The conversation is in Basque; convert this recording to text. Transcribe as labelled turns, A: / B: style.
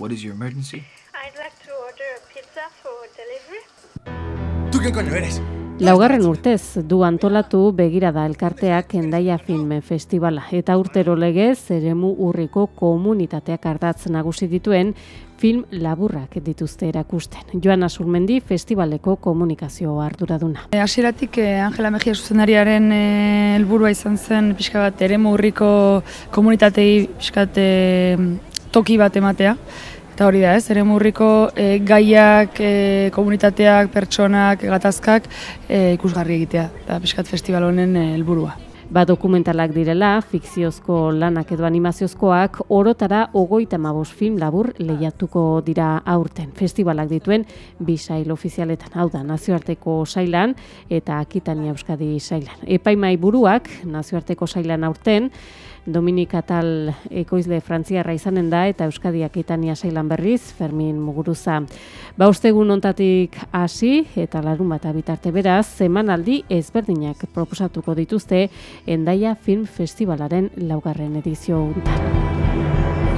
A: What is your emergency?
B: I'd like to order a pizza for delivery.
C: ¿Tú qué coño eres?
D: Laugarren urtez du antolatu begirada elkarteak Endaia Film Festivala eta urtero legez eremu urriko komunitateak ardatz nagusi dituen film laburrak dituzte erakusten. Joana Azurmendi festivaleko komunikazio arduraduna.
E: E, Hasieratik eh, Angela Mejia zuzendariaren eh, helburua izan zen pixka bat eremu urriko komunitatei pixka bat eh, toki bat ematea. Eta hori da, ez, eremu urriko eh, gaiak, eh, komunitateak, pertsonak, gatazkak eh, ikusgarri egitea. Eta pixka bat festival honen helburua.
D: Ba dokumentalak direla, fikziozko lanak edo animaziozkoak, orotara ogoita mabos film labur lehiatuko dira aurten. Festivalak dituen bi sail ofizialetan, hau da, nazioarteko sailan eta Akitania Euskadi sailan. Epaimai buruak, nazioarteko sailan aurten, Dominik Atal ekoizle frantziarra izanen da eta Euskadi Akitania sailan berriz, Fermin Muguruza. Ba ustegun ontatik hasi eta larun bat bitarte beraz, zemanaldi ezberdinak proposatuko dituzte Endaia Film Festivalaren laugarren edizio untan.